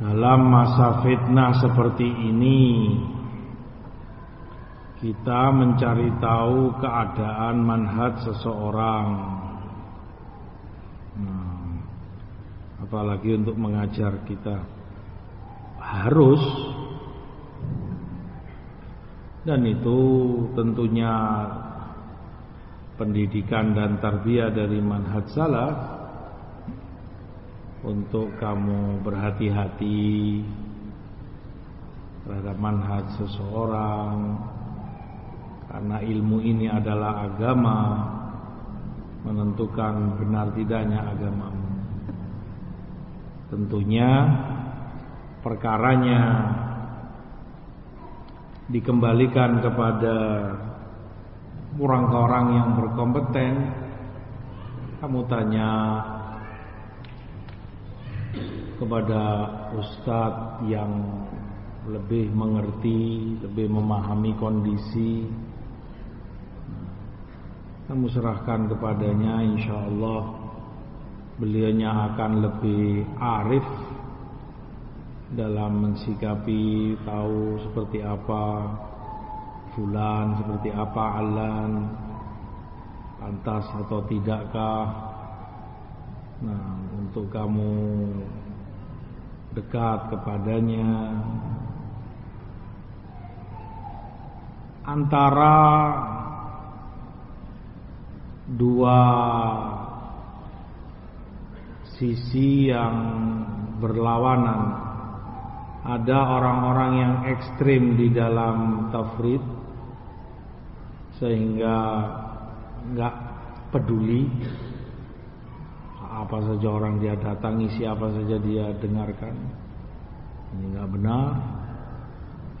Dalam masa fitnah seperti ini Kita mencari tahu keadaan manhaj seseorang. Nah, Apalagi untuk mengajar kita. Harus. Dan itu tentunya pendidikan dan tarbiyah dari manhaj salaf untuk kamu berhati-hati terhadap manhaj seseorang karena ilmu ini adalah agama menentukan benar tidaknya agamamu. Tentunya perkaranya dikembalikan kepada orang-orang yang berkompeten. Kamu tanya kepada ustadz yang lebih mengerti, lebih memahami kondisi. Kamu serahkan kepadanya insya Allah beliaunya akan lebih arif dalam mensikapi tahu seperti apa fulan seperti apa alan pantas atau tidakkah. Nah untuk kamu dekat kepadanya. Antara dua sisi yang berlawanan ada orang-orang yang ekstrim di dalam tafrid sehingga nggak peduli apa saja orang dia datangi siapa saja dia dengarkan. Ini nggak benar.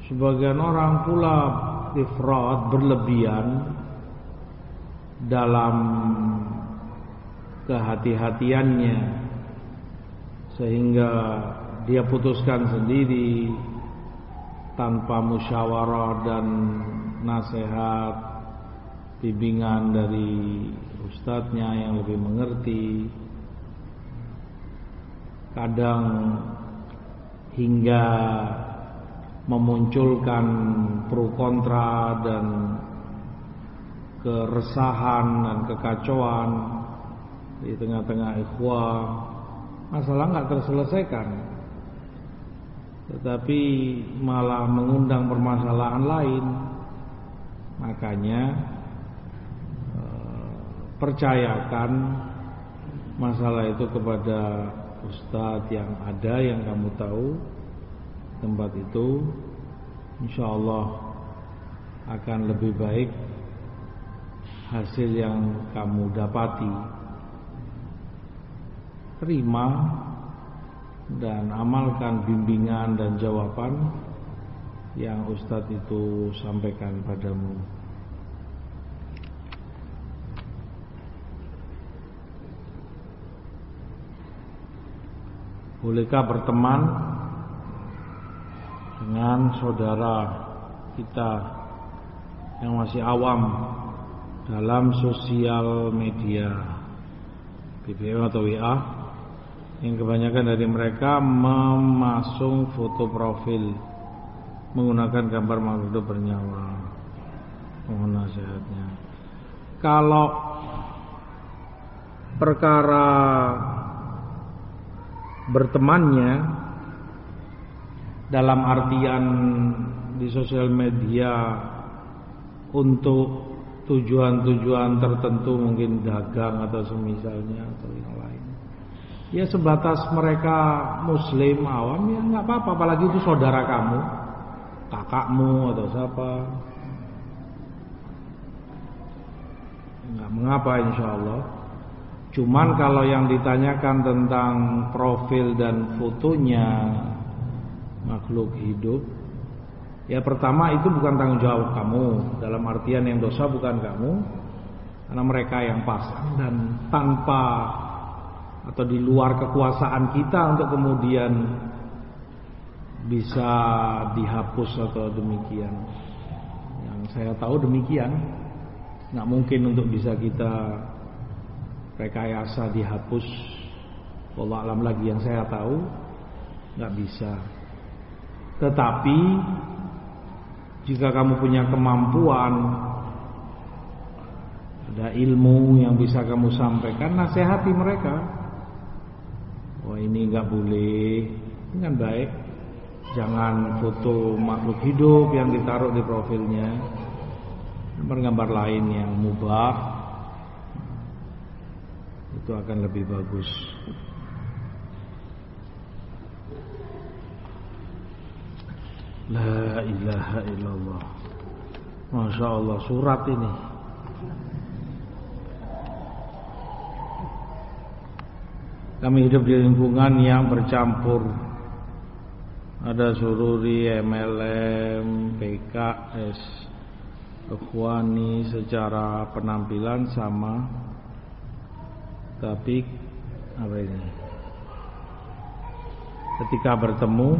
Sebagian orang pula ifrat berlebihan dalam kehati-hatiannya. Sehingga dia putuskan sendiri tanpa musyawarah dan nasihat bimbingan dari ustadznya yang lebih mengerti kadang hingga memunculkan pro kontra dan keresahan dan kekacauan di tengah-tengah ikhwah. Masalah nggak terselesaikan. Tetapi malah mengundang permasalahan lain. Makanya percayakan masalah itu kepada ustadz yang ada yang kamu tahu tempat itu insya Allah akan lebih baik hasil yang kamu dapati. Terima dan amalkan bimbingan dan jawaban yang ustadz itu sampaikan padamu Bolehkah berteman dengan saudara kita yang masih awam dalam sosial media? BBM atau WA yang kebanyakan dari mereka memasung foto profil menggunakan gambar makhluk hidup bernyawa. Mohon nasihatnya. Kalau perkara bertemannya dalam artian di sosial media untuk tujuan-tujuan tertentu mungkin dagang atau semisalnya atau yang lain. Ya sebatas mereka muslim awam ya nggak apa-apa apalagi itu saudara kamu, kakakmu atau siapa. Nggak mengapa insya Allah. Cuman kalau yang ditanyakan tentang profil dan fotonya makhluk hidup, ya pertama itu bukan tanggung jawab kamu. Dalam artian yang dosa bukan kamu, karena mereka yang pasang dan tanpa atau di luar kekuasaan kita untuk kemudian bisa dihapus atau demikian. Yang saya tahu demikian, nggak mungkin untuk bisa kita rekayasa dihapus Allah alam lagi yang saya tahu nggak bisa. Tetapi jika kamu punya kemampuan ada ilmu yang bisa kamu sampaikan, nasihati mereka. Wah ini nggak boleh, dengan baik. Jangan foto makhluk hidup yang ditaruh di profilnya. Gambar-gambar lain yang mubah itu akan lebih bagus. La ilaha illallah. Masya Allah surat ini Kami hidup di lingkungan yang bercampur Ada sururi, MLM, PKS Ikhwani secara penampilan sama Tapi apa ini? Ketika bertemu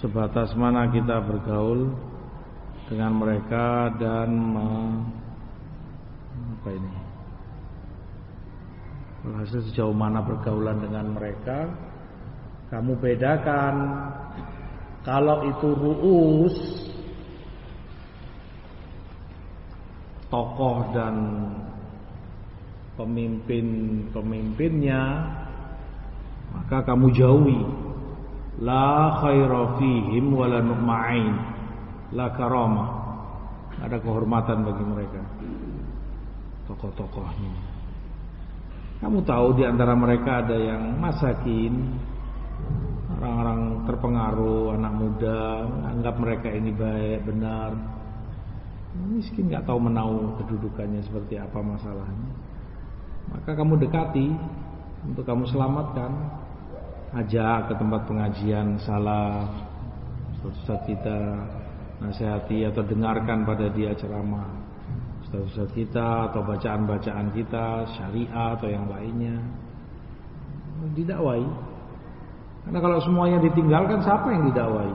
Sebatas mana kita bergaul Dengan mereka dan Apa ini? Hasil sejauh mana pergaulan dengan mereka Kamu bedakan. Kalau itu ru'us Tokoh dan Pemimpin-pemimpinnya Maka kamu jauhi. La khaira fihim wala nu'ma'in La karamah Ada kehormatan bagi mereka. Tokoh-tokohnya. Kamu tahu di antara mereka ada yang masakin, orang-orang terpengaruh, anak muda, anggap mereka ini baik, benar. Miskin nggak tahu menau kedudukannya seperti apa masalahnya. Maka kamu dekati untuk kamu selamatkan. Ajak ke tempat pengajian salah, Ustaz kita nasihati atau dengarkan pada dia ceramah. Ustaz kita atau bacaan-bacaan kita syariah atau yang lainnya. Didakwai. Karena kalau semuanya ditinggalkan siapa yang didakwai?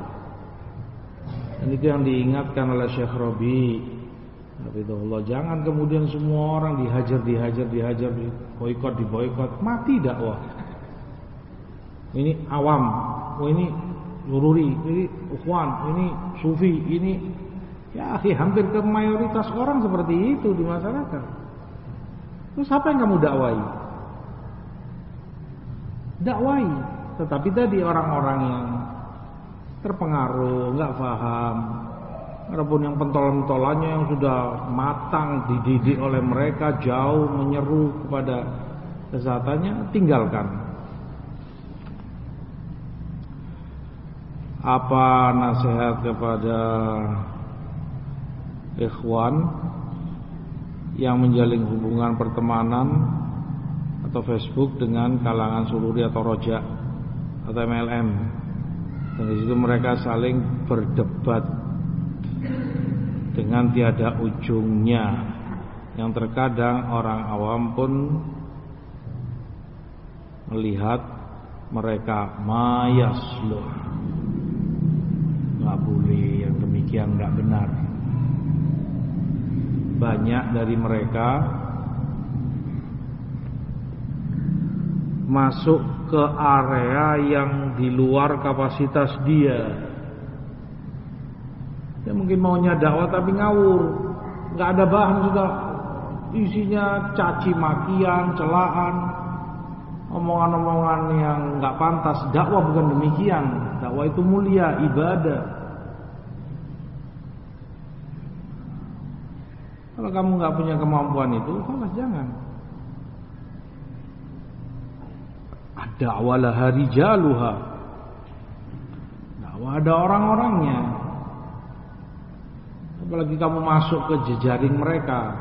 Dan itu yang diingatkan oleh Syekh Robi Allah jangan kemudian semua orang dihajar dihajar dihajar boykot diboykot mati dakwah. Ini awam. Oh ini lururi ini ukhwan ini sufi. Ini Ya hampir ke mayoritas orang seperti itu di masyarakat. Terus apa yang kamu dakwai? Dakwai, tetapi tadi orang-orang yang terpengaruh, nggak paham, Adapun yang pentolan-pentolannya yang sudah matang dididik oleh mereka jauh menyeru kepada kesehatannya tinggalkan. Apa nasihat kepada ikhwan yang menjalin hubungan pertemanan atau Facebook dengan kalangan sururi atau rojak atau MLM dan di situ mereka saling berdebat dengan tiada ujungnya. Yang terkadang orang awam pun melihat mereka mayasluh nggak boleh yang demikian nggak benar. Banyak dari mereka masuk ke area yang di luar kapasitas dia. Dia mungkin maunya dakwah tapi ngawur, nggak ada bahan sudah isinya caci makian, celaan, omongan-omongan yang nggak pantas. Dakwah bukan demikian. Dakwah itu mulia, ibadah. Kalau kamu nggak punya kemampuan itu, salah jangan. Ada wala hari jaluha. Dakwah ada orang-orangnya. Apalagi kamu masuk ke jejaring mereka,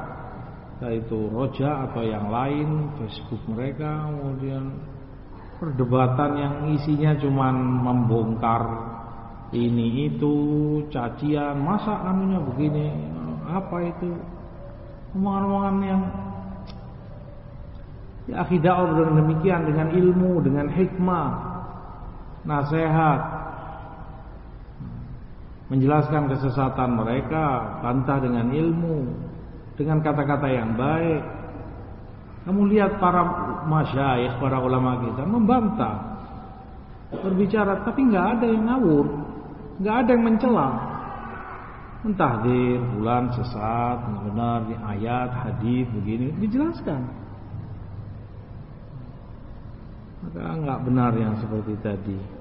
yaitu roja atau yang lain, Facebook mereka, kemudian perdebatan yang isinya cuma membongkar ini itu cacian masa anunya begini apa itu? Omongan-omongan yang ya akidah dengan demikian dengan ilmu, dengan hikmah, nasihat, menjelaskan kesesatan mereka, bantah dengan ilmu, dengan kata-kata yang baik. Kamu lihat para masyayikh, para ulama kita membantah. berbicara tapi nggak ada yang ngawur, nggak ada yang mencela. Mentahdir, bulan sesat, benar, di ayat, hadis begini dijelaskan. Maka nggak benar yang seperti tadi.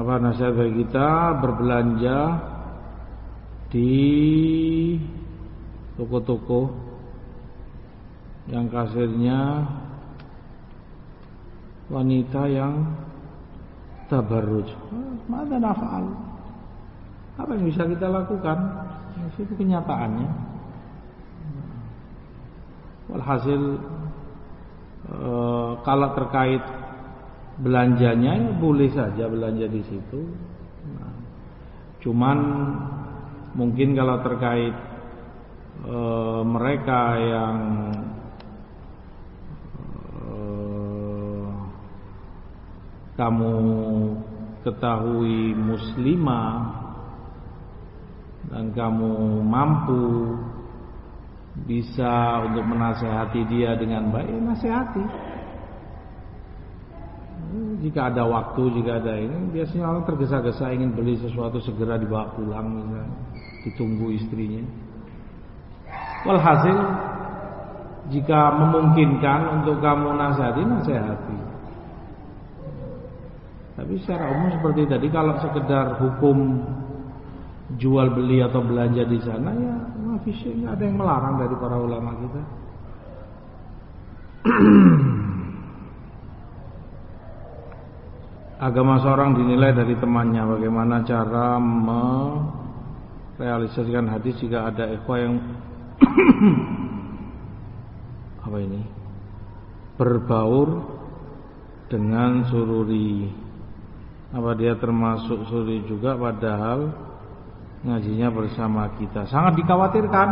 Apa nasihat bagi kita berbelanja di toko-toko yang kasirnya wanita yang tabarruj. Mana nafal? Apa yang bisa kita lakukan? Itu kenyataannya. Walhasil e, kalau terkait belanjanya ya boleh saja belanja di situ. Nah, cuman mungkin kalau terkait e, mereka yang e, kamu ketahui muslimah dan kamu mampu bisa untuk menasehati dia dengan baik, ya nasihati. Jika ada waktu, jika ada ini, biasanya orang tergesa-gesa ingin beli sesuatu segera dibawa pulang, misalnya, ditunggu istrinya. Walhasil, jika memungkinkan untuk kamu nasihati, nasihati. Tapi secara umum seperti tadi, kalau sekedar hukum jual beli atau belanja di sana, ya nggak ada yang melarang dari para ulama kita. Agama seorang dinilai dari temannya. Bagaimana cara merealisasikan hadis Jika ada ikhwah yang Apa ini? Berbaur Dengan sururi. Apa dia termasuk sururi juga Padahal Ngajinya bersama kita. Sangat dikhawatirkan.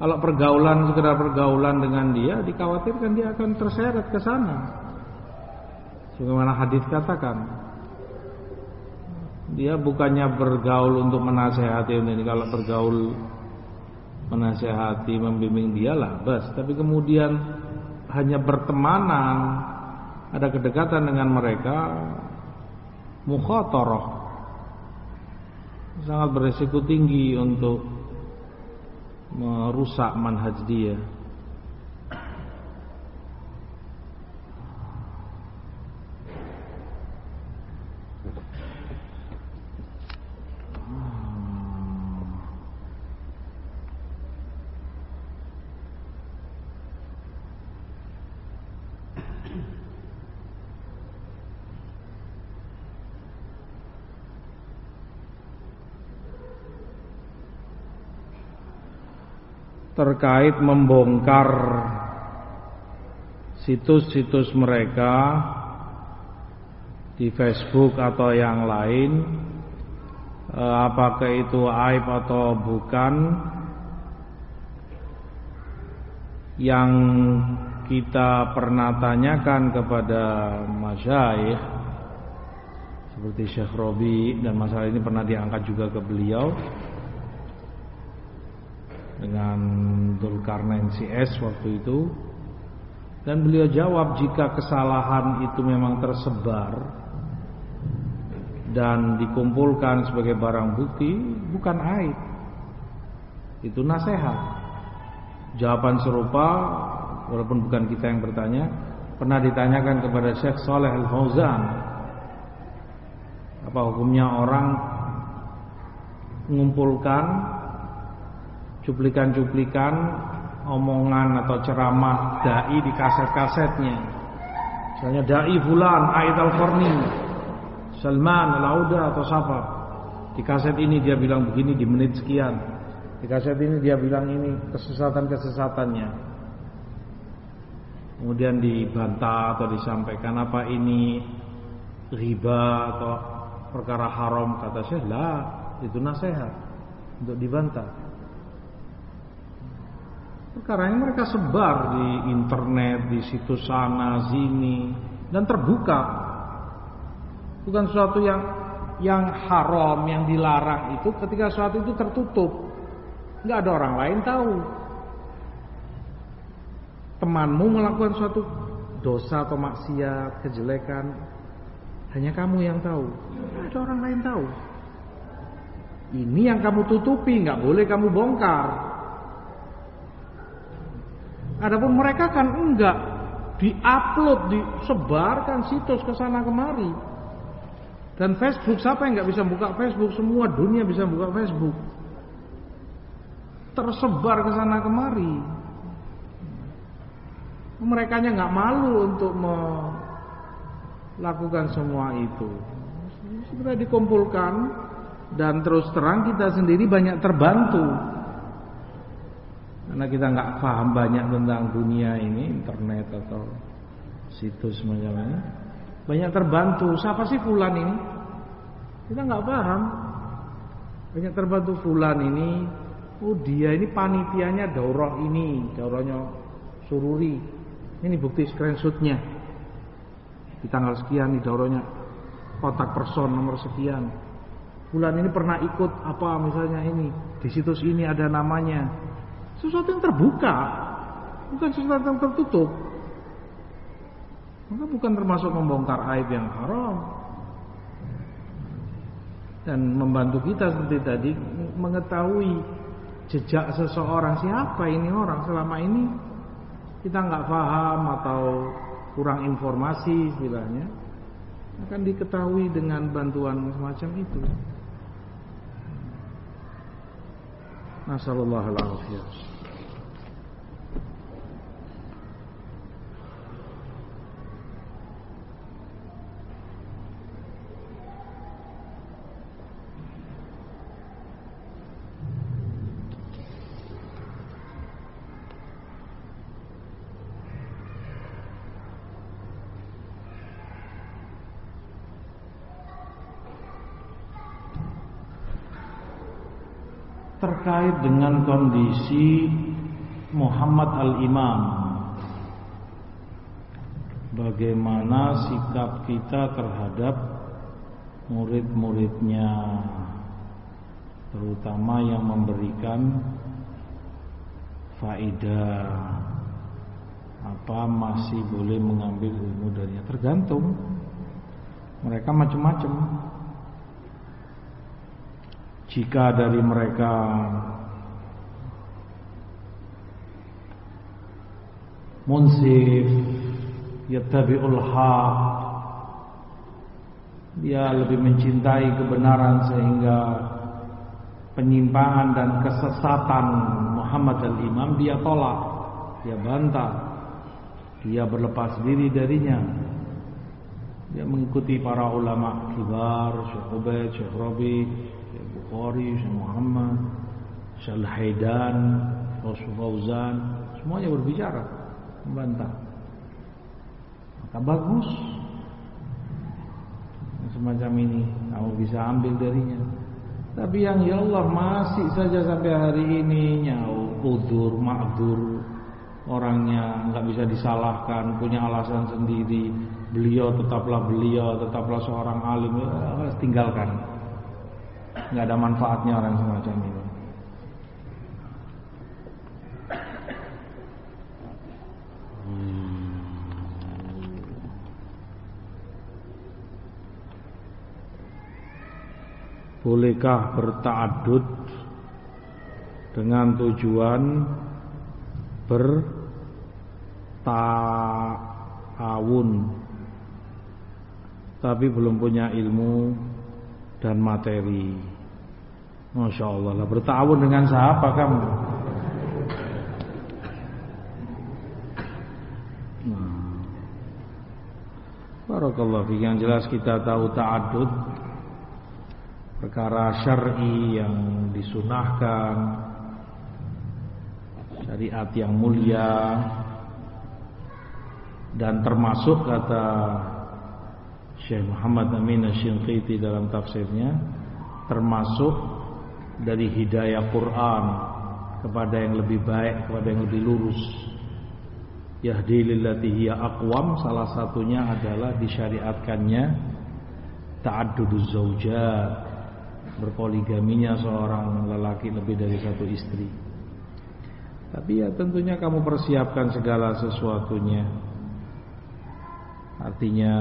Kalau pergaulan Sekedar pergaulan dengan dia Dikhawatirkan dia akan terseret ke sana Sebagaimana hadis katakan, dia bukannya bergaul untuk menasehati ini. Kalau bergaul menasehati membimbing dia lah bas tapi kemudian hanya bertemanan ada kedekatan dengan mereka mukhatarah sangat beresiko tinggi untuk merusak manhaj dia terkait membongkar situs-situs mereka di Facebook atau yang lain. Eh, apakah itu aib atau bukan yang kita pernah tanyakan kepada masyayikh seperti Syekh Robi dan masalah ini pernah diangkat juga ke beliau dengan Dulkarnain CS waktu itu. Dan beliau jawab jika kesalahan itu memang tersebar dan dikumpulkan sebagai barang bukti bukan aib. Itu nasihat. Jawaban serupa walaupun bukan kita yang bertanya pernah ditanyakan kepada Syekh Saleh Al Fauzan apa hukumnya orang mengumpulkan cuplikan-cuplikan omongan atau ceramah dai di kaset-kasetnya. Misalnya dai fulan, Ait al-Qarni, Salman al-Auda atau siapa. Di kaset ini dia bilang begini di menit sekian. Di kaset ini dia bilang ini kesesatan-kesesatannya. Kemudian dibantah atau disampaikan apa ini riba atau perkara haram kata saya lah itu nasihat untuk dibantah. Perkara ini mereka sebar di internet, di situs sana sini dan terbuka. Bukan sesuatu yang yang haram, yang dilarang itu ketika sesuatu itu tertutup. nggak ada orang lain tahu. Temanmu melakukan suatu dosa atau maksiat, kejelekan, hanya kamu yang tahu. Nggak ada orang lain tahu. Ini yang kamu tutupi, nggak boleh kamu bongkar. Adapun mereka kan enggak diupload, disebarkan situs ke sana kemari. Dan Facebook siapa yang nggak bisa buka Facebook? Semua dunia bisa buka Facebook. Tersebar ke sana kemari. Mereka nggak malu untuk melakukan semua itu. Sudah dikumpulkan dan terus terang kita sendiri banyak terbantu karena kita nggak paham banyak tentang dunia ini, internet atau situs macam ini. Banyak terbantu. Siapa sih Fulan ini? Kita nggak paham. Banyak terbantu Fulan ini. Oh dia ini panitianya daurah ini, daurahnya sururi. Ini bukti screenshotnya. Di tanggal sekian di daurahnya kotak person nomor sekian. Bulan ini pernah ikut apa misalnya ini di situs ini ada namanya. Sesuatu yang terbuka, bukan sesuatu yang tertutup. Maka bukan termasuk membongkar aib yang haram. Dan membantu kita seperti tadi mengetahui jejak seseorang siapa ini orang selama ini kita nggak paham atau kurang informasi istilahnya akan diketahui dengan bantuan semacam itu. Nasallallahu alaihi terkait dengan kondisi Muhammad al-Imam. Bagaimana sikap kita terhadap murid-muridnya terutama yang memberikan faidah? Apa masih boleh mengambil ilmu darinya? Tergantung. Mereka macam-macam jika dari mereka munsif yattabi'ul haq dia lebih mencintai kebenaran sehingga penyimpangan dan kesesatan Muhammad al-Imam dia tolak dia bantah dia berlepas diri darinya. Dia mengikuti para ulama kibar Syekh Ubaid, Syekh Rabi Bukhari, Syekh Muhammad, Syekh Haidan, Rasul Fauzan, semuanya berbicara membantah. Maka bagus semacam ini kamu bisa ambil darinya. Tapi yang ya Allah masih saja sampai hari ini nyau udur, makdur orangnya nggak bisa disalahkan, punya alasan sendiri. Beliau tetaplah beliau, tetaplah seorang alim, ya, tinggalkan nggak ada manfaatnya orang semacam itu. Bolehkah bertaadud dengan tujuan bertawun tapi belum punya ilmu dan materi. Masya Allah lah bertawun dengan siapa kamu? Nah. Barakallah yang jelas kita tahu ta'adud perkara syar'i yang disunahkan. Syariat yang mulia. Dan termasuk kata Syekh Muhammad Amin Asy-Shinqiti dalam tafsirnya termasuk dari hidayah Quran kepada yang lebih baik, kepada yang lebih lurus. Yahdi lillati hiya aqwam salah satunya adalah disyariatkannya ta'adduduz zaujat, berpoligaminya seorang lelaki lebih dari satu istri. Tapi ya tentunya kamu persiapkan segala sesuatunya. Artinya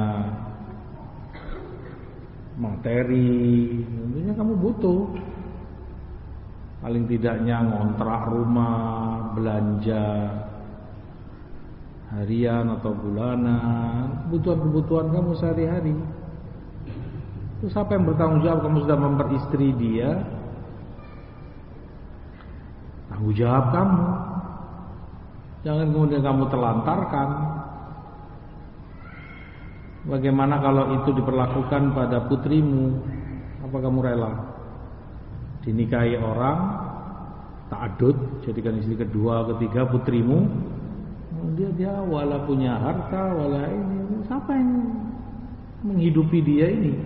materi, tentunya kamu butuh. Paling tidaknya ngontrak rumah, belanja harian atau bulanan, kebutuhan-kebutuhan kamu sehari-hari. Terus siapa yang bertanggung jawab kamu sudah memperistri dia? Tanggung jawab kamu. Jangan kemudian kamu telantarkan. Bagaimana kalau itu diperlakukan pada putrimu? Apa kamu rela? Dinikahi orang, tak adut, jadikan istri kedua, ketiga putrimu. Dia dia wala punya harta, wala ini. Siapa yang menghidupi dia ini?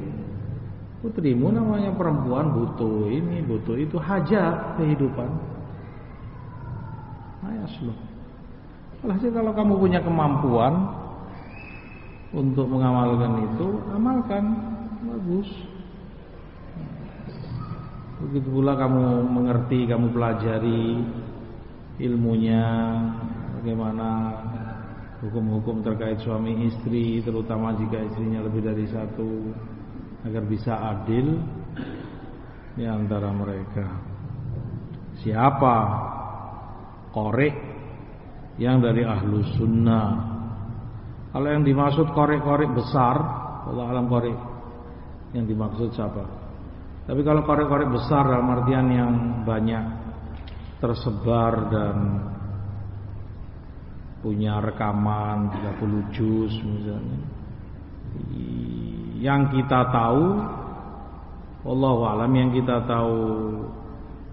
Putrimu namanya perempuan butuh ini, butuh itu hajat kehidupan. Ayas loh. kalau kamu punya kemampuan untuk mengamalkan itu, amalkan. Bagus. Begitu pula kamu mengerti, kamu pelajari ilmunya, bagaimana hukum-hukum terkait suami istri, terutama jika istrinya lebih dari satu, agar bisa adil di antara mereka. Siapa korek yang dari ahlu sunnah kalau yang dimaksud korek-korek besar, Allah alam korek yang dimaksud siapa? Tapi kalau korek-korek besar dalam artian yang banyak tersebar dan punya rekaman 30 juz misalnya. Yang kita tahu Allah alam yang kita tahu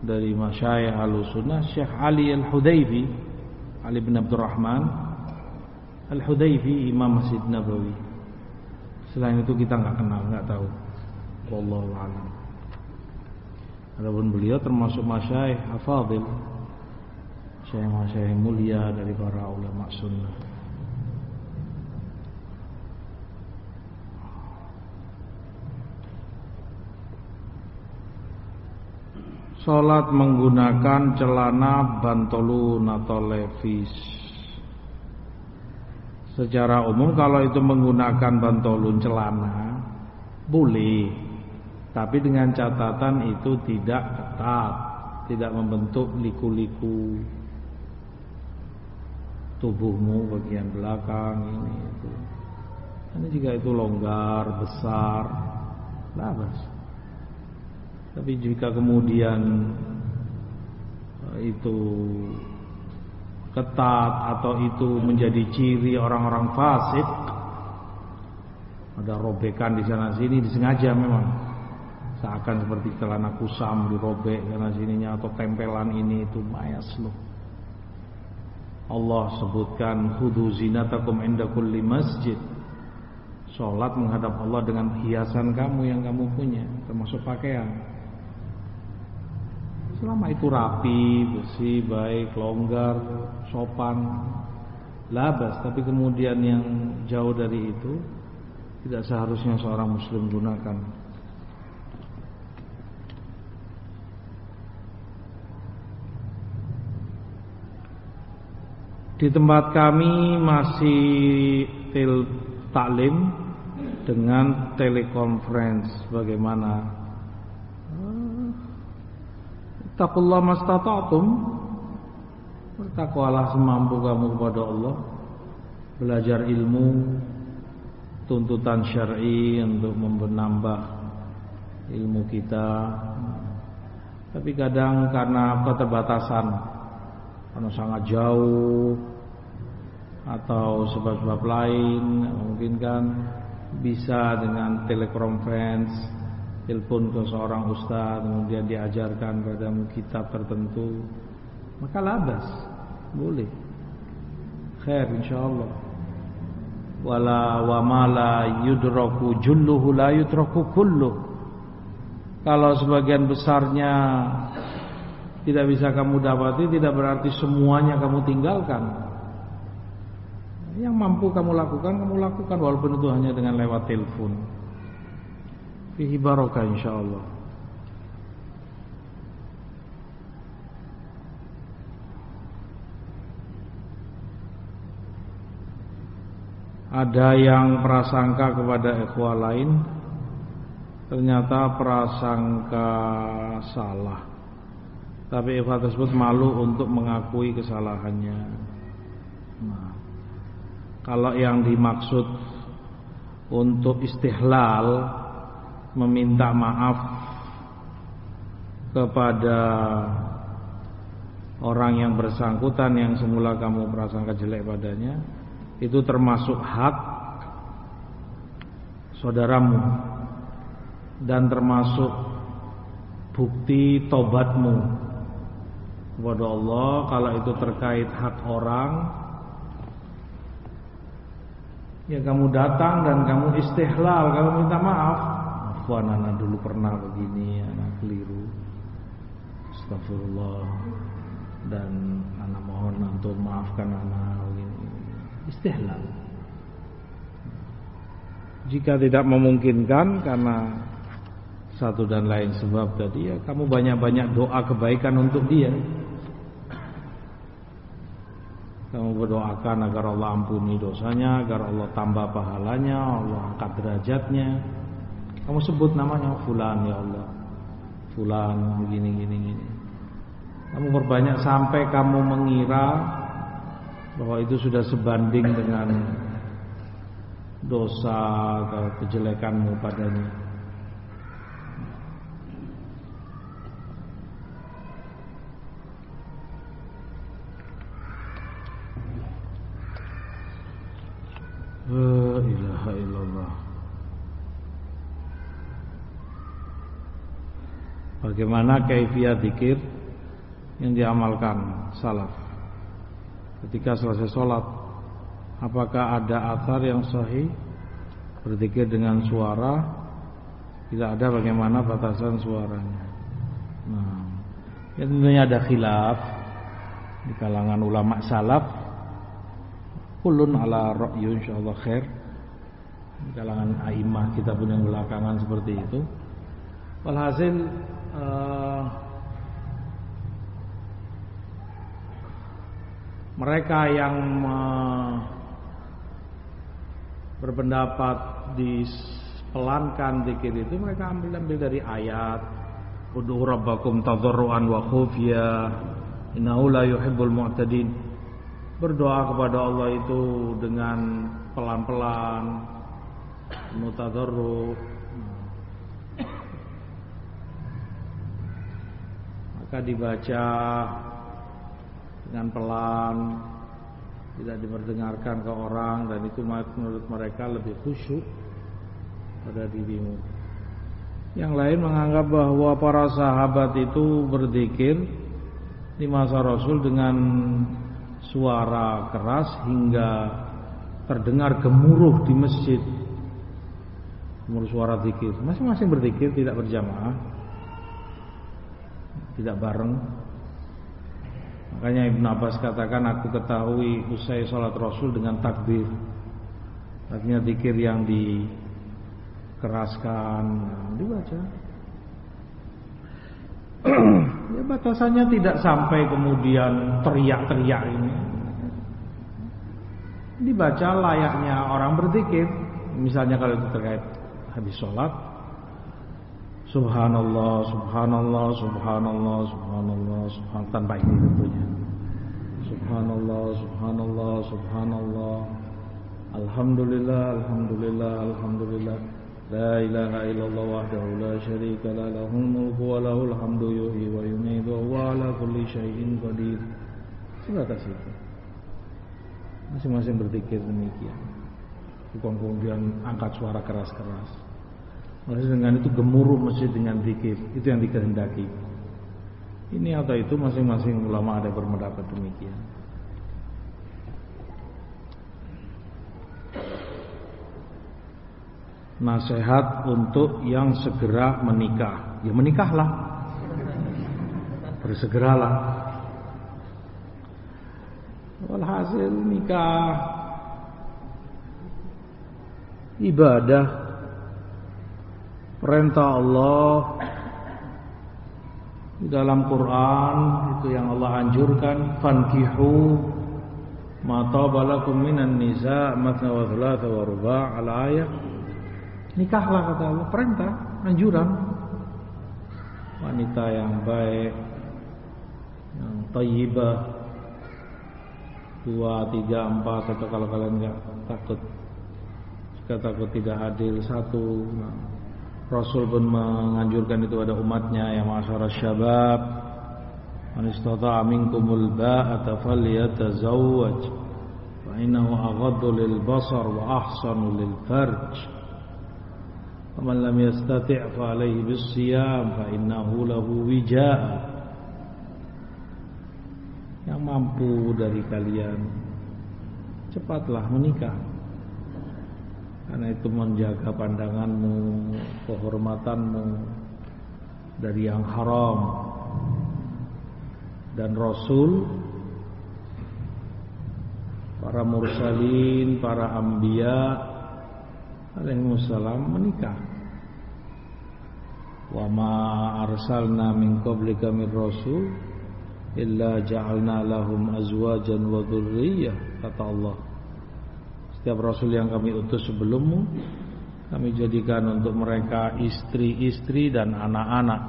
dari masyayikh al-sunnah Syekh Ali Al-Hudaybi Ali bin Abdurrahman Al-Hudayfi Imam Masjid Nabawi. Selain itu kita nggak kenal, nggak tahu. Wallahu a'lam. Adapun beliau termasuk masyayikh hafadil. Syekh-syekh mulia dari para ulama sunnah. Salat menggunakan celana bantolun atau levis Secara umum kalau itu menggunakan bantolun celana boleh, tapi dengan catatan itu tidak ketat, tidak membentuk liku-liku tubuhmu bagian belakang ini itu. Karena jika itu longgar, besar, labas. Tapi jika kemudian eh, itu ketat atau itu menjadi ciri orang-orang fasik ada robekan di sana sini disengaja memang seakan seperti celana kusam dirobek sana sininya atau tempelan ini itu mayas loh Allah sebutkan khudu zinatakum inda kulli masjid Sholat menghadap Allah dengan hiasan kamu yang kamu punya Termasuk pakaian Selama itu rapi, bersih, baik, longgar, sopan, labas. Tapi kemudian yang jauh dari itu tidak seharusnya seorang muslim gunakan. Di tempat kami masih til taklim dengan telekonferensi. Bagaimana? Takullah mastata'tum. Bertakwalah semampu kamu kepada Allah. Belajar ilmu Tuntutan syar'i untuk menambah ilmu kita. Tapi kadang karena keterbatasan Karena sangat jauh Atau sebab-sebab lain Mungkin kan bisa dengan telekonferensi telepon ke seorang ustaz kemudian diajarkan padamu kitab tertentu maka labas. Boleh. Khair insyaallah. Wala wa mala yudraku julluhu la yudraku kullu kalau sebagian besarnya tidak bisa kamu dapati tidak berarti semuanya kamu tinggalkan yang mampu kamu lakukan kamu lakukan walaupun itu hanya dengan lewat telepon. Fihi barokah insyaallah. Ada yang prasangka kepada ikhwah lain Ternyata prasangka salah. Tapi ikhwah tersebut malu untuk mengakui kesalahannya. Nah, Kalau yang dimaksud Untuk istihlal Meminta maaf Kepada Orang yang bersangkutan Yang semula kamu prasangka jelek padanya itu termasuk hak saudaramu dan termasuk bukti tobatmu. Kepada Allah kalau itu terkait hak orang ya kamu datang dan kamu istihlal kamu minta maaf afwan anak dulu pernah begini anak keliru astagfirullah dan anak mohon untuk maafkan anak istihlal. Jika tidak memungkinkan karena satu dan lain sebab tadi ya kamu banyak-banyak doa kebaikan untuk dia. Kamu berdoakan agar Allah ampuni dosanya, agar Allah tambah pahalanya, Allah angkat derajatnya. Kamu sebut namanya fulan ya Allah. Fulan begini gini gini. Kamu berbanyak sampai kamu mengira bahwa itu sudah sebanding dengan dosa kejelekanmu padanya. Bagaimana kaifiat zikir yang diamalkan salaf? ketika selesai sholat apakah ada athar yang sahih? Berzikir dengan suara? Tidak ada bagaimana batasan suaranya. Nah ya tentunya ada khilaf di kalangan ulama salaf kulun ala ra'yu insyaallah khair. Kalangan aimah kita pun yang belakangan seperti itu. Walhasil uh, mereka yang berpendapat dipelankan dikir itu mereka ambil ambil dari ayat Ud'u rabbakum tadarruan wa khufya innahu la yuhibbul mu'tadin berdoa kepada Allah itu dengan pelan-pelan mutadarru maka dibaca dengan pelan tidak diperdengarkan ke orang dan itu menurut mereka lebih khusyuk pada dirimu. Yang lain menganggap bahwa para sahabat itu berzikir di masa Rasul dengan suara keras hingga terdengar gemuruh di masjid. Gemuruh suara zikir. Masing-masing berzikir tidak berjamaah. Tidak bareng Makanya Ibn Abbas katakan aku ketahui usai sholat Rasul dengan takbir. Artinya dikir yang dikeraskan, nah, dibaca. ya batasannya tidak sampai kemudian teriak-teriak ini. Dibaca layaknya orang berzikir. Misalnya kalau itu terkait habis sholat, Subhanallah, subhanallah, subhanallah, subhanallah, subhanallah tanpa ini tentunya. Subhanallah, subhanallah, subhanallah. Alhamdulillah, alhamdulillah, alhamdulillah. Ilaha illallah wahdahu la syarika la lahul mulku wa lahul hamdu yuhyi wa yumiitu wa ala kulli syai'in qadir. Sebatas itu. Masing-masing berzikir demikian. Bukan kemudian angkat suara keras-keras. Maksudnya dengan itu gemuruh masjid dengan zikir Itu yang dikehendaki Ini atau itu masing-masing ulama ada berpendapat demikian Nasihat untuk yang segera menikah. Ya menikahlah. Bersegeralah. Walhasil nikah. Ibadah. Perintah Allah. Di dalam Quran itu yang Allah anjurkan fankihu ma tabalakum minan nisa matna wa thalatha wa ruba' al ayat nikahlah kata Allah. Perintah anjuran. Wanita yang baik yang tayyibah. Dua tiga empat atau kalau kalian nggak takut. Jika takut tidak adil satu nah, Rasul pun menganjurkan itu pada umatnya yang masyarakat syabab man istata'a minkumul ba'ata falyatazawwaj fa innahu aghaddu lil basar wa ahsanu lil farj fa alayhi bis siyam fa innahu lahu wijaa yang mampu dari kalian cepatlah menikah karena itu menjaga pandanganmu, kehormatanmu dari yang haram. Dan Rasul para mursalin, para anbiya alaihissalam menikah. Wa ma arsalna min qablika min rasul illa ja'alna lahum azwajan wa dhurriyyah kata Allah. Setiap rasul yang kami utus sebelummu kami jadikan untuk mereka istri-istri dan anak-anak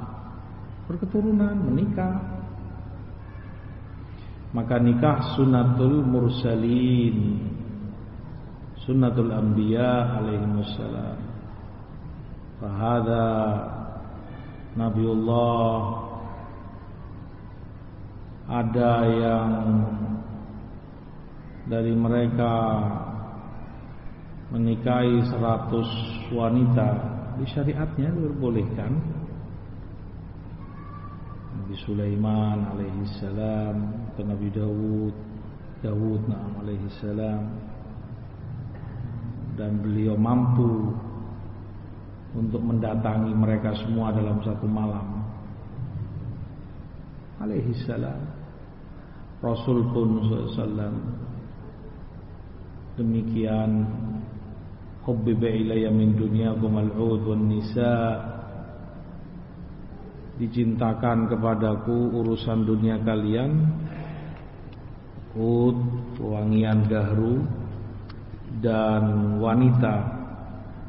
berketurunan menikah. Maka nikah sunatul mursalin Sunnatul anbiya alaihi wassalam Fahada Nabiullah. Ada yang Dari mereka menikahi 100 wanita. Di syariatnya diperbolehkan. Nabi Sulaiman alaihi salam Nabi Dawud Dawud na'am alaihi salam dan beliau mampu untuk mendatangi mereka semua dalam satu malam. Alaihi salam. Rasul pun sallallahu demikian hubbiba ilayya min dunyakum al-ud nisa. Dicintakan kepadaku urusan dunia kalian. Ud wangian gahru dan wanita.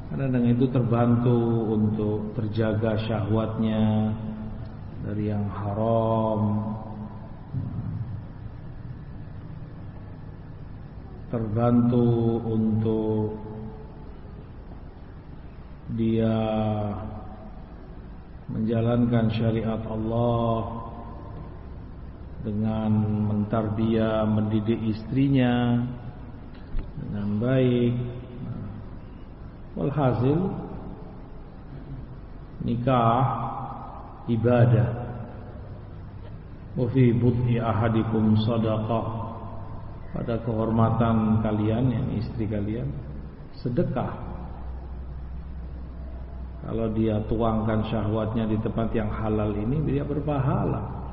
Karena dengan itu terbantu untuk terjaga syahwatnya dari yang haram. Terbantu untuk dia menjalankan syariat Allah dengan mentarbia mendidik istrinya dengan baik. Walhasil nikah ibadah. Wa fi bud'i ahadikum sadaqah pada kehormatan kalian yang istri kalian sedekah. Kalau dia tuangkan syahwatnya di tempat yang halal ini dia berpahala.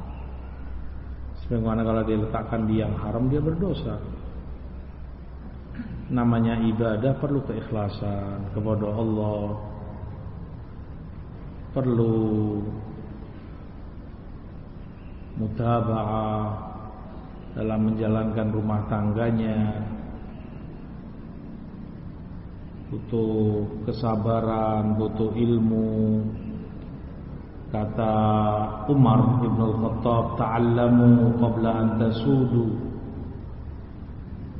Sebagaimana kalau dia letakkan di yang haram dia berdosa. Namanya ibadah perlu keikhlasan kepada Allah. Perlu mutaba'ah dalam menjalankan rumah tangganya butuh kesabaran, butuh ilmu. Kata Umar Ibn Al-Khattab, "Ta'allamu qabla an tasudu."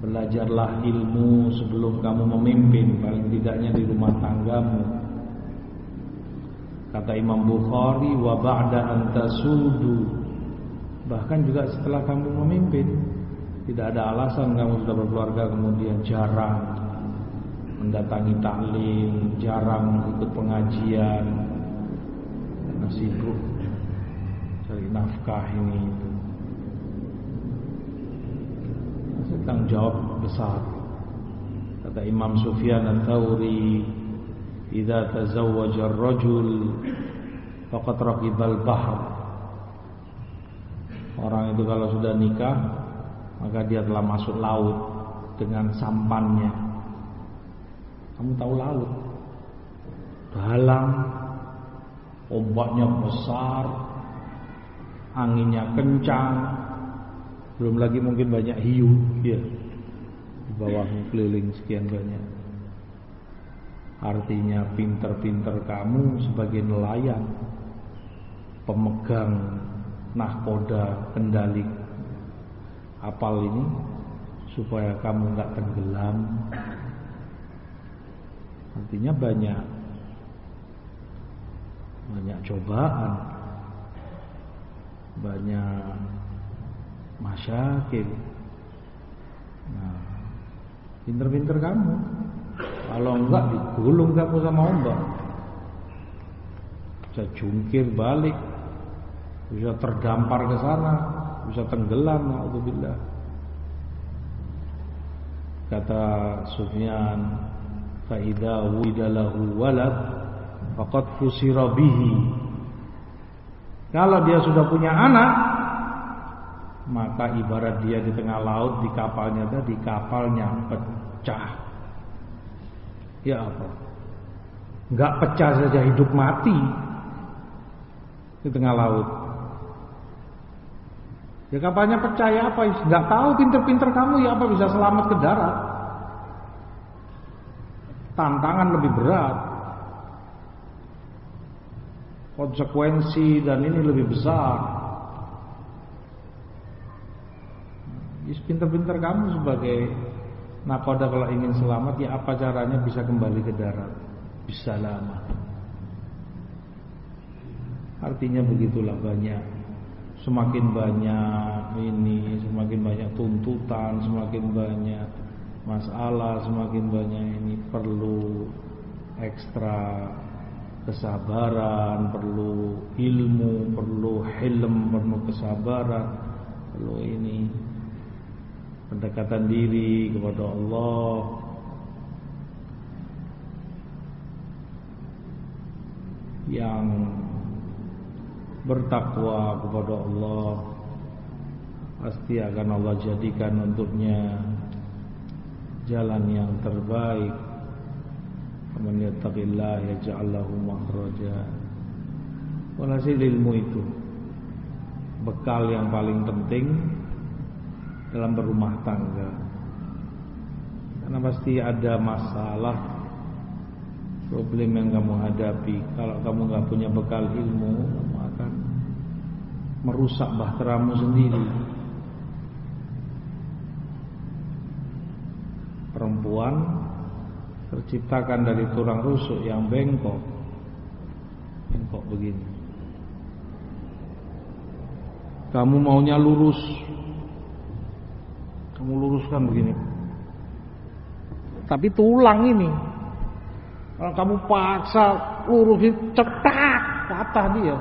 Belajarlah ilmu sebelum kamu memimpin, paling tidaknya di rumah tanggamu. Kata Imam Bukhari, "Wa ba'da an tasudu." Bahkan juga setelah kamu memimpin, tidak ada alasan kamu sudah berkeluarga kemudian jarang mendatangi taklim, jarang ikut pengajian karena sibuk cari nafkah ini itu. Tentang jawab besar. Kata Imam Sufyan Ats-Tsauri, "Idza tazawwaja ar-rajul faqad raqibal bahr." Orang itu kalau sudah nikah, maka dia telah masuk laut dengan sampannya kamu tahu laut, dalam, ombaknya besar, anginnya kencang, belum lagi mungkin banyak hiu, ya, di bawah keliling sekian banyak. Artinya pinter-pinter kamu sebagai nelayan, pemegang nahkoda kendali kapal ini supaya kamu nggak tenggelam. Artinya banyak banyak cobaan, banyak masyakil. Nah, pinter-pinter kamu. Kalau enggak digulung kamu sama ombak. Bisa jungkir balik, bisa terdampar ke sana, bisa tenggelam, alhamdulillah. Kata Sufyan, "Faida widalahu walad faqad fusira bihi." Kalau dia sudah punya anak, maka ibarat dia di tengah laut di kapalnya tadi kapalnya pecah. Ya apa? Enggak pecah saja hidup mati di tengah laut. Ya kapalnya pecah ya apa? Enggak tahu pinter-pinter kamu ya apa bisa selamat ke darat. Tantangan lebih berat. Konsekuensi dan ini lebih besar. Ya, pinter-pinter kamu sebagai nakoda kalau ingin selamat ya apa caranya bisa kembali ke darat? Bisa lama. Artinya begitulah banyak semakin banyak ini, semakin banyak tuntutan, semakin banyak masalah, semakin banyak ini perlu ekstra kesabaran, perlu ilmu, perlu hilm, perlu kesabaran, perlu ini pendekatan diri kepada Allah. Yang bertakwa kepada Allah. Pasti akan Allah jadikan untuknya jalan yang terbaik. Man yattaqillah yaj'al lahu makhraja. Walhasil ilmu itu bekal yang paling penting dalam berumah tangga karena pasti ada masalah problem yang kamu hadapi kalau kamu nggak punya bekal ilmu merusak bahteramu sendiri. Perempuan terciptakan dari tulang rusuk yang bengkok. Bengkok begini. Kamu maunya lurus. Kamu luruskan begini. Tapi tulang ini kalau kamu paksa lurusin cetak patah dia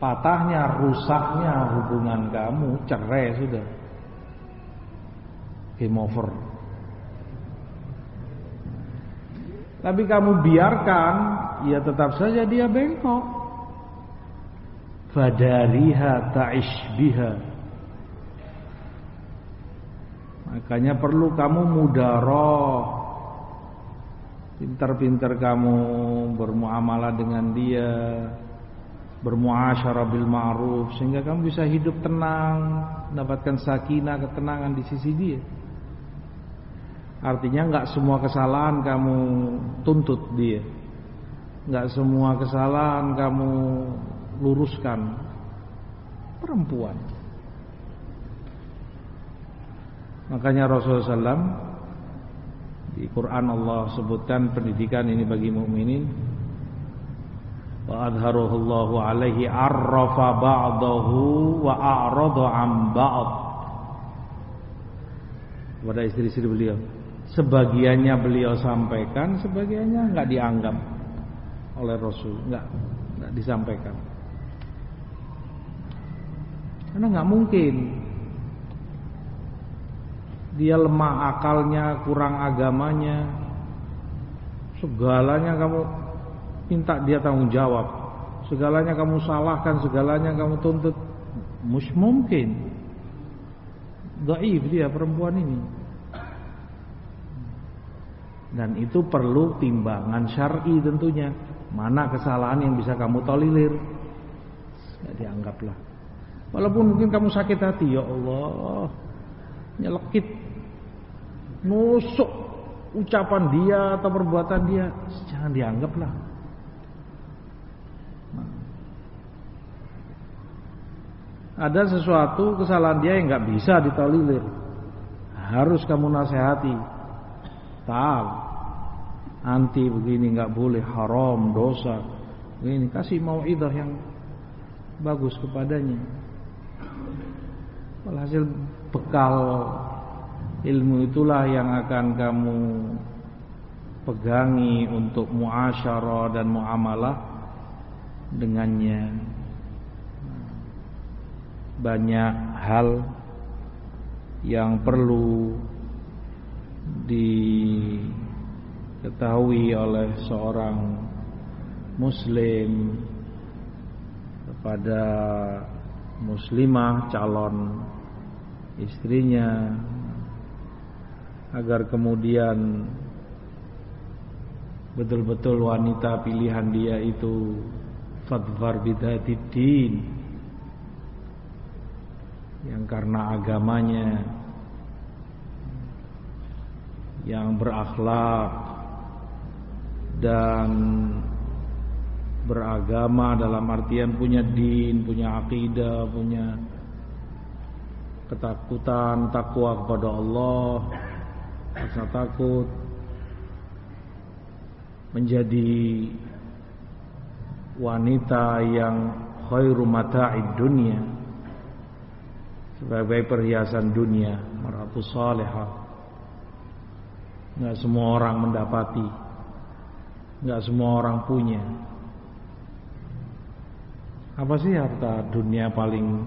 patahnya, rusaknya hubungan kamu, cerai sudah. Game over. Tapi kamu biarkan, ya tetap saja dia bengkok. Fadariha ta'ish biha. Makanya perlu kamu mudaroh. Pintar-pintar kamu bermuamalah dengan dia bermuasyarah bil ma'ruf sehingga kamu bisa hidup tenang, mendapatkan sakinah, ketenangan di sisi dia. Artinya nggak semua kesalahan kamu tuntut dia. nggak semua kesalahan kamu luruskan. Perempuan. Makanya Rasulullah SAW di Quran Allah sebutkan pendidikan ini bagi mukminin. Wa adharuhu Allahu alaihi arrafa ba'dahu wa a'rada an ba'd. Kepada istri-istri beliau. Sebagiannya beliau sampaikan sebagiannya enggak dianggap oleh Rasul enggak enggak disampaikan. Karena enggak mungkin dia lemah akalnya kurang agamanya segalanya kamu minta dia tanggung jawab. Segalanya kamu salahkan, segalanya kamu tuntut. Mus mungkin. Daif dia perempuan ini. Dan itu perlu timbangan syar'i tentunya. Mana kesalahan yang bisa kamu tolerir? Tidak dianggaplah. Walaupun mungkin kamu sakit hati, ya Allah, nyelekit, nusuk ucapan dia atau perbuatan dia, jangan dianggaplah. Ada sesuatu kesalahan dia yang nggak bisa ditolerir, harus kamu nasihati. Tahu, anti begini nggak boleh, haram, dosa. Ini kasih mau yang bagus kepadanya. Walhasil bekal ilmu itulah yang akan kamu pegangi untuk muasyarah dan muamalah dengannya. Banyak hal yang perlu diketahui oleh seorang muslim kepada muslimah calon istrinya agar kemudian betul-betul wanita pilihan dia itu fadfar bidatiddin yang karena agamanya yang berakhlak dan beragama dalam artian punya din, punya akidah, punya ketakutan, takwa kepada Allah, rasa takut menjadi wanita yang khairu mata'id dunia sebagai perhiasan dunia maratu salihah. Enggak semua orang mendapati enggak semua orang punya. Apa sih harta dunia paling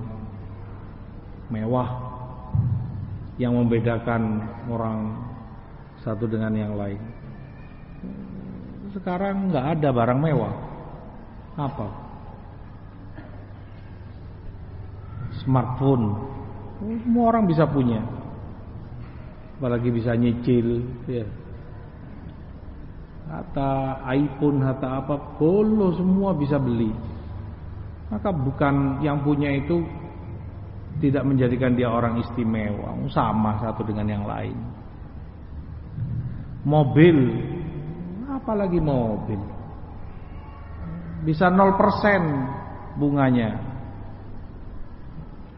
mewah yang membedakan orang satu dengan yang lain? Sekarang nggak ada barang mewah. Apa? Smartphone. Semua orang bisa punya. Apalagi bisa nyicil, ya. Hatta iPhone, hatta apa, bolo semua bisa beli. Maka bukan yang punya itu tidak menjadikan dia orang istimewa, sama satu dengan yang lain. Mobil, apalagi mobil. Bisa 0% bunganya.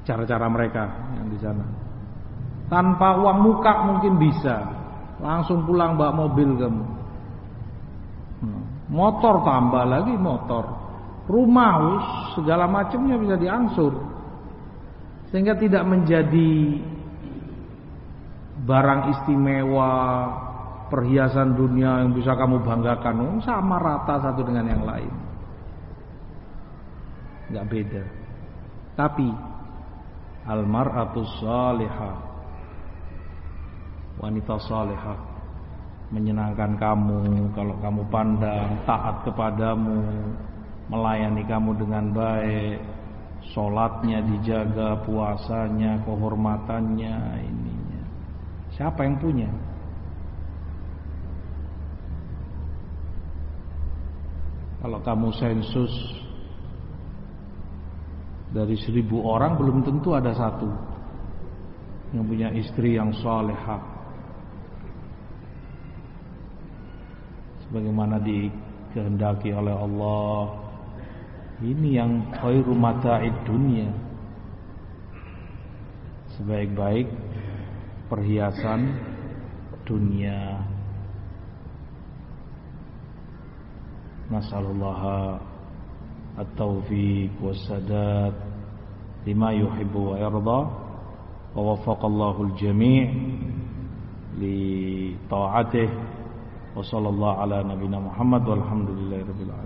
Cara-cara mereka yang di sana. Tanpa uang muka mungkin bisa. Langsung pulang bawa mobil kamu. Hmm. Motor tambah lagi motor rumah segala macamnya bisa diangsur sehingga tidak menjadi barang istimewa perhiasan dunia yang bisa kamu banggakan oh, sama rata satu dengan yang lain nggak beda tapi almar'atus salihah wanita salihah menyenangkan kamu kalau kamu pandang taat kepadamu melayani kamu dengan baik, sholatnya dijaga, puasanya, kehormatannya, ininya. Siapa yang punya? Kalau kamu sensus dari seribu orang belum tentu ada satu yang punya istri yang solehah. Sebagaimana dikehendaki oleh Allah ini yang khairu mata'id dunia Sebaik-baik perhiasan dunia نسأل الله التوفيق والسداد لما يحب ويرضى ووفق الله الجميع لطاعته وصلى الله على نبينا محمد والحمد لله رب العالمين.